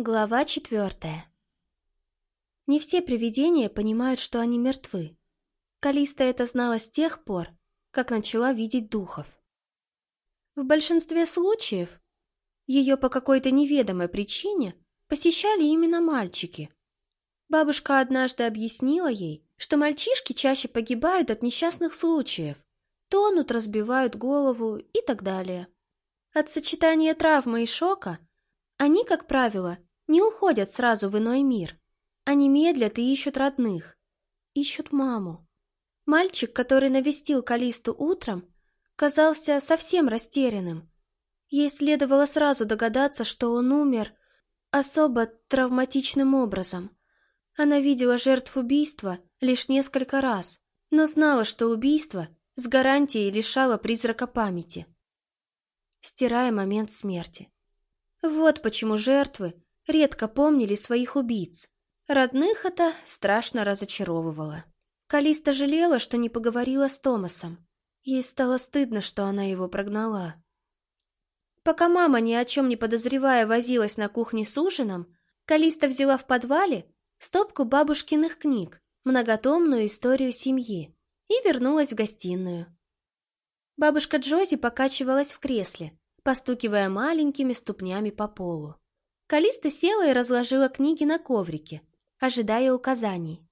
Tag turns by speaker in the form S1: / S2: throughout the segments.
S1: Глава четвертая. Не все привидения понимают, что они мертвы. Калиста это знала с тех пор, как начала видеть духов. В большинстве случаев ее по какой-то неведомой причине посещали именно мальчики. Бабушка однажды объяснила ей, что мальчишки чаще погибают от несчастных случаев, тонут, разбивают голову и так далее. От сочетания травмы и шока они, как правило, не уходят сразу в иной мир. Они медлят и ищут родных. Ищут маму. Мальчик, который навестил Калисту утром, казался совсем растерянным. Ей следовало сразу догадаться, что он умер особо травматичным образом. Она видела жертв убийства лишь несколько раз, но знала, что убийство с гарантией лишало призрака памяти, стирая момент смерти. Вот почему жертвы редко помнили своих убийц. Родных это страшно разочаровывало. Калиста жалела, что не поговорила с Томасом. Ей стало стыдно, что она его прогнала. Пока мама, ни о чем не подозревая, возилась на кухне с ужином, Калиста взяла в подвале стопку бабушкиных книг, многотомную историю семьи, и вернулась в гостиную. Бабушка Джози покачивалась в кресле, постукивая маленькими ступнями по полу. Калиста села и разложила книги на коврике, ожидая указаний.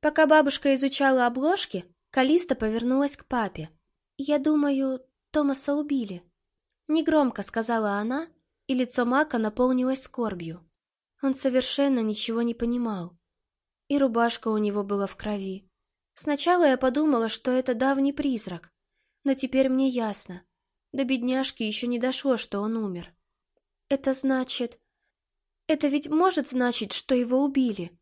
S1: Пока бабушка изучала обложки, Калиста повернулась к папе. «Я думаю, Томаса убили», — негромко сказала она, и лицо Мака наполнилось скорбью. Он совершенно ничего не понимал. И рубашка у него была в крови. Сначала я подумала, что это давний призрак, но теперь мне ясно. До бедняжки еще не дошло, что он умер. Это значит... Это ведь может значить, что его убили.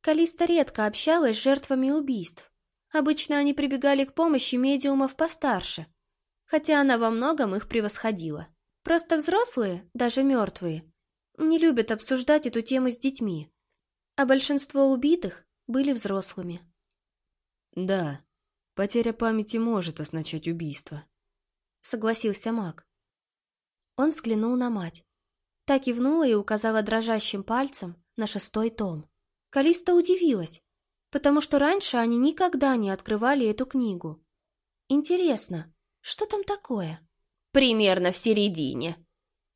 S1: Калиста редко общалась с жертвами убийств. Обычно они прибегали к помощи медиумов постарше, хотя она во многом их превосходила. Просто взрослые, даже мертвые, не любят обсуждать эту тему с детьми, а большинство убитых были взрослыми.
S2: «Да, потеря памяти может означать убийство», — согласился маг.
S1: Он взглянул на мать. Та кивнула и указала дрожащим пальцем на шестой том. Калиста удивилась, потому что раньше они никогда не открывали эту книгу. Интересно, что там такое?
S3: Примерно в середине,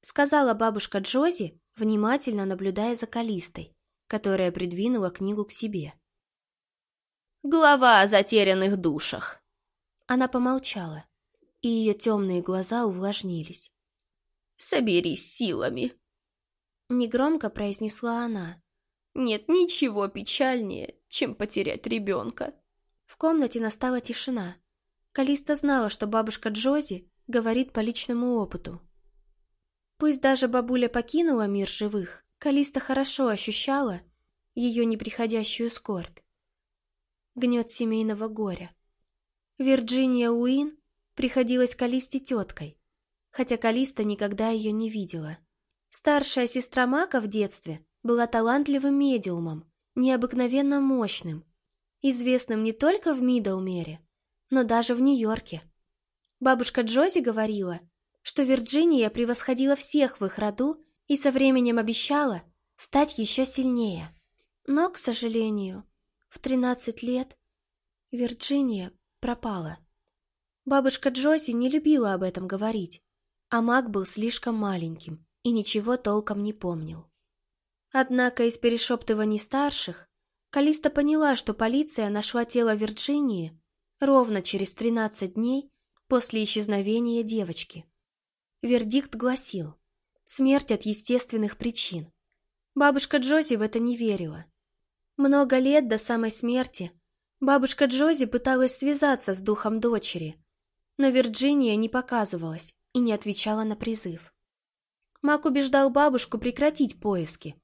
S1: сказала бабушка Джози, внимательно наблюдая за Калистой, которая придвинула книгу к себе.
S3: Глава о затерянных душах.
S1: Она помолчала, и ее темные глаза увлажнились.
S3: Соберись силами.
S1: Негромко произнесла она.
S3: Нет ничего печальнее, чем потерять ребенка.
S1: В комнате настала тишина. Калиста знала, что бабушка Джози говорит по личному опыту. Пусть даже бабуля покинула мир живых, Калиста хорошо ощущала ее неприходящую скорбь. Гнет семейного горя. Вирджиния Уин приходилась Калисте теткой, хотя Калиста никогда ее не видела. Старшая сестра Мака в детстве была талантливым медиумом, необыкновенно мощным, известным не только в Мидоумере, но даже в Нью-Йорке. Бабушка Джози говорила, что Вирджиния превосходила всех в их роду и со временем обещала стать еще сильнее. Но, к сожалению, в 13 лет Вирджиния пропала. Бабушка Джози не любила об этом говорить, а маг был слишком маленьким и ничего толком не помнил. Однако из перешептываний старших Калиста поняла, что полиция нашла тело Вирджинии ровно через 13 дней после исчезновения девочки. Вердикт гласил «Смерть от естественных причин». Бабушка Джози в это не верила. Много лет до самой смерти бабушка Джози пыталась связаться с духом дочери, но Вирджиния не показывалась и не отвечала на призыв. Мак убеждал бабушку прекратить поиски.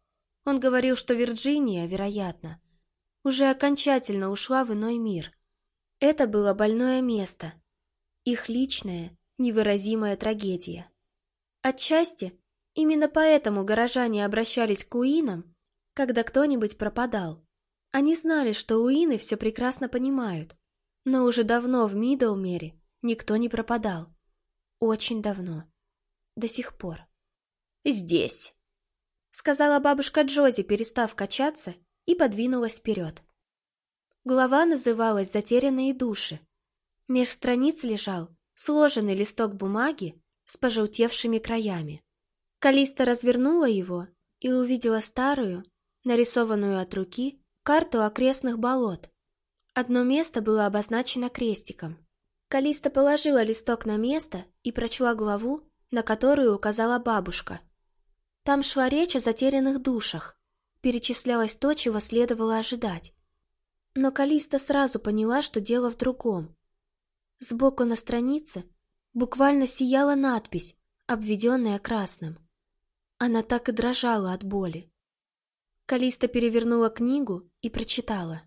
S1: Он говорил, что Вирджиния, вероятно, уже окончательно ушла в иной мир. Это было больное место, их личная, невыразимая трагедия. Отчасти именно поэтому горожане обращались к Уинам, когда кто-нибудь пропадал. Они знали, что Уины все прекрасно понимают, но уже давно в Мидоумере никто не пропадал. Очень давно. До сих пор.
S3: «Здесь»,
S1: сказала бабушка Джози, перестав качаться, и подвинулась вперед. Глава называлась «Затерянные души». Меж страниц лежал сложенный листок бумаги с пожелтевшими краями. Калиста развернула его и увидела старую, нарисованную от руки, карту окрестных болот. Одно место было обозначено крестиком. Калиста положила листок на место и прочла главу, на которую указала бабушка. Там шла речь о затерянных душах. Перечислялось то, чего следовало ожидать. Но Калиста сразу поняла, что дело в другом. Сбоку на странице буквально сияла надпись, обведенная красным. Она так и дрожала от боли. Калиста перевернула книгу и прочитала.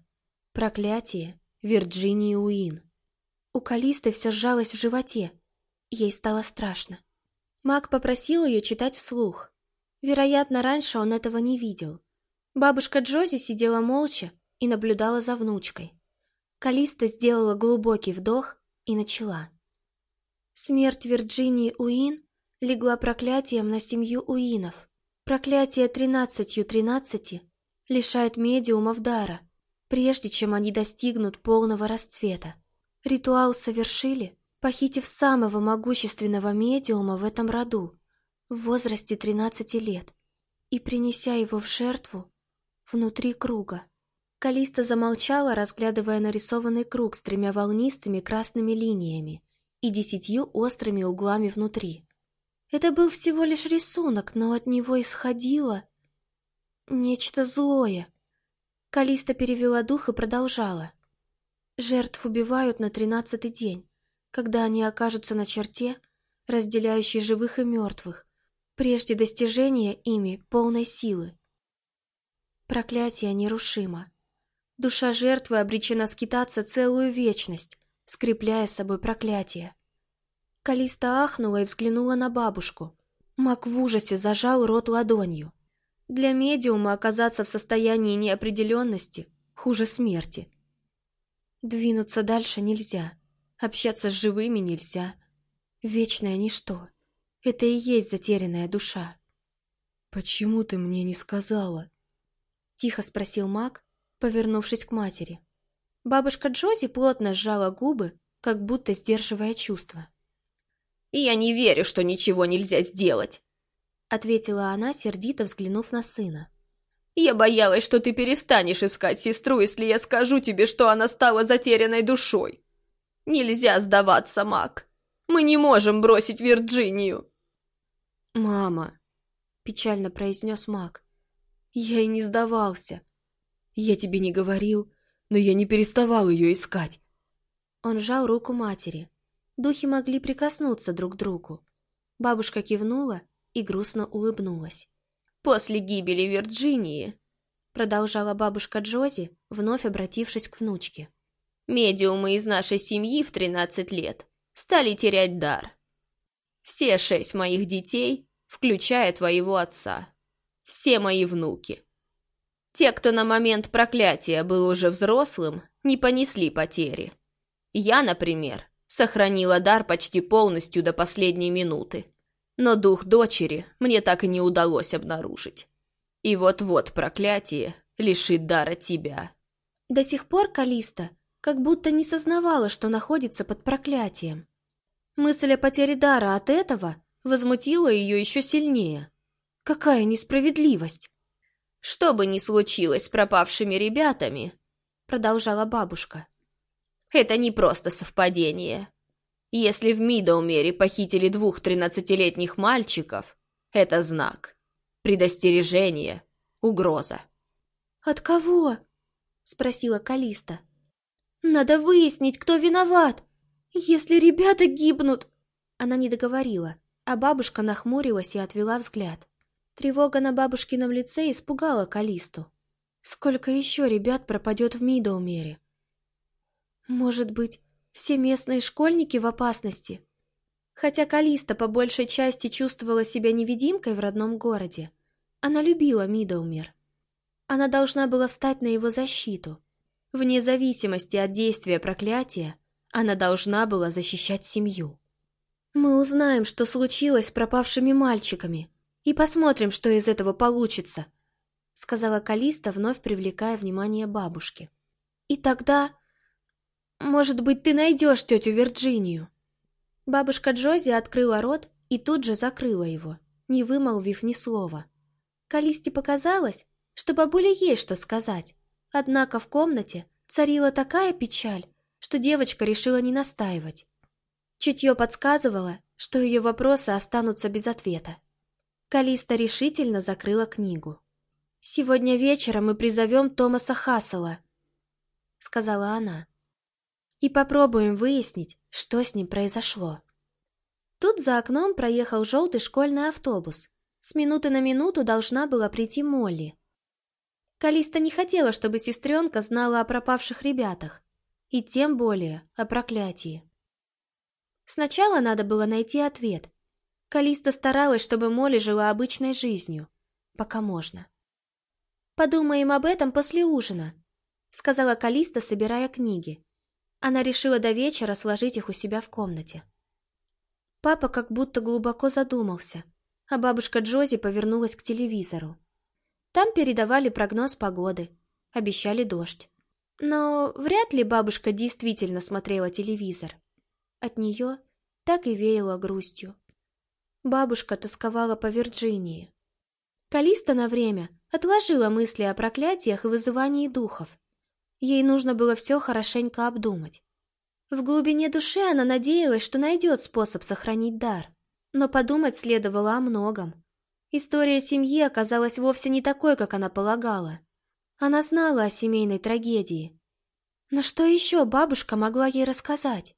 S1: «Проклятие Вирджинии Уин». У Калисты все сжалось в животе. Ей стало страшно. Маг попросил ее читать вслух. Вероятно, раньше он этого не видел. Бабушка Джози сидела молча и наблюдала за внучкой. Калиста сделала глубокий вдох и начала. Смерть Вирджинии Уин легла проклятием на семью Уинов. Проклятие тринадцатью тринадцати лишает медиумов дара, прежде чем они достигнут полного расцвета. Ритуал совершили, похитив самого могущественного медиума в этом роду, в возрасте 13 лет, и принеся его в жертву внутри круга. Калиста замолчала, разглядывая нарисованный круг с тремя волнистыми красными линиями и десятью острыми углами внутри. Это был всего лишь рисунок, но от него исходило нечто злое. Калиста перевела дух и продолжала. Жертв убивают на тринадцатый день, когда они окажутся на черте, разделяющей живых и мертвых, прежде достижения ими полной силы. Проклятие нерушимо. Душа жертвы обречена скитаться целую вечность, скрепляя с собой проклятие. Калиста ахнула и взглянула на бабушку. Мак в ужасе зажал рот ладонью. Для медиума оказаться в состоянии неопределенности хуже смерти. Двинуться дальше нельзя, общаться с живыми нельзя. Вечное ничто. Это и есть затерянная душа.
S2: «Почему ты мне не сказала?»
S1: Тихо спросил маг, повернувшись к матери. Бабушка Джози плотно сжала губы, как будто сдерживая чувства.
S3: «Я не верю, что ничего нельзя сделать», —
S1: ответила она, сердито взглянув на сына.
S3: «Я боялась, что ты перестанешь искать сестру, если я скажу тебе, что она стала затерянной душой. Нельзя сдаваться, Мак. Мы не можем бросить Вирджинию».
S2: «Мама», — печально произнес Мак, — «я и не сдавался. Я тебе не говорил, но я не переставал ее искать».
S1: Он сжал руку матери. Духи могли прикоснуться друг к другу. Бабушка кивнула и грустно улыбнулась.
S3: «После гибели Вирджинии», — продолжала бабушка Джози, вновь обратившись к внучке, «медиумы из нашей семьи в 13 лет стали терять дар. Все шесть моих детей, включая твоего отца. Все мои внуки. Те, кто на момент проклятия был уже взрослым, не понесли потери. Я, например, Сохранила дар почти полностью до последней минуты. Но дух дочери мне так и не удалось обнаружить. И вот-вот проклятие лишит дара тебя.
S1: До сих пор Калиста как будто не сознавала, что находится под проклятием. Мысль о потере дара от этого возмутила ее еще сильнее. Какая несправедливость!
S3: Что бы ни случилось с пропавшими ребятами, продолжала бабушка, это не просто совпадение. Если в Мидоумере похитили двух тринадцатилетних мальчиков, это знак. Предостережение. Угроза.
S1: «От кого?» — спросила Калиста. «Надо выяснить, кто виноват. Если ребята гибнут...» Она не договорила, а бабушка нахмурилась и отвела взгляд. Тревога на бабушкином лице испугала Калисту. Сколько еще ребят пропадет в Мидоумере? Может быть, все местные школьники в опасности? Хотя Калиста по большей части чувствовала себя невидимкой в родном городе, она любила Мидоумер. Она должна была встать на его защиту. Вне зависимости от действия проклятия, она должна была защищать семью. «Мы узнаем, что случилось с пропавшими мальчиками, и посмотрим, что из этого получится», — сказала Калиста, вновь привлекая внимание бабушки. «И тогда, может быть, ты найдешь тетю Вирджинию?» Бабушка Джози открыла рот и тут же закрыла его, не вымолвив ни слова. Калисте показалось, что бабуле есть что сказать, однако в комнате царила такая печаль, что девочка решила не настаивать. Чутье подсказывало, что ее вопросы останутся без ответа. Калиста решительно закрыла книгу. «Сегодня вечером мы призовем Томаса Хассела», — сказала она, «и попробуем выяснить, что с ним произошло». Тут за окном проехал желтый школьный автобус. С минуты на минуту должна была прийти Молли. Калиста не хотела, чтобы сестренка знала о пропавших ребятах, и тем более о проклятии. Сначала надо было найти ответ. Калиста старалась, чтобы Молли жила обычной жизнью, пока можно. «Подумаем об этом после ужина», — сказала Калиста, собирая книги. Она решила до вечера сложить их у себя в комнате. Папа как будто глубоко задумался, а бабушка Джози повернулась к телевизору. Там передавали прогноз погоды, обещали дождь. Но вряд ли бабушка действительно смотрела телевизор. От нее так и веяло грустью. Бабушка тосковала по Вирджинии. Калиста на время отложила мысли о проклятиях и вызывании духов. Ей нужно было все хорошенько обдумать. В глубине души она надеялась, что найдет способ сохранить дар. Но подумать следовало о многом. История семьи оказалась вовсе не такой, как она полагала. Она знала о семейной трагедии. Но что еще бабушка могла ей рассказать?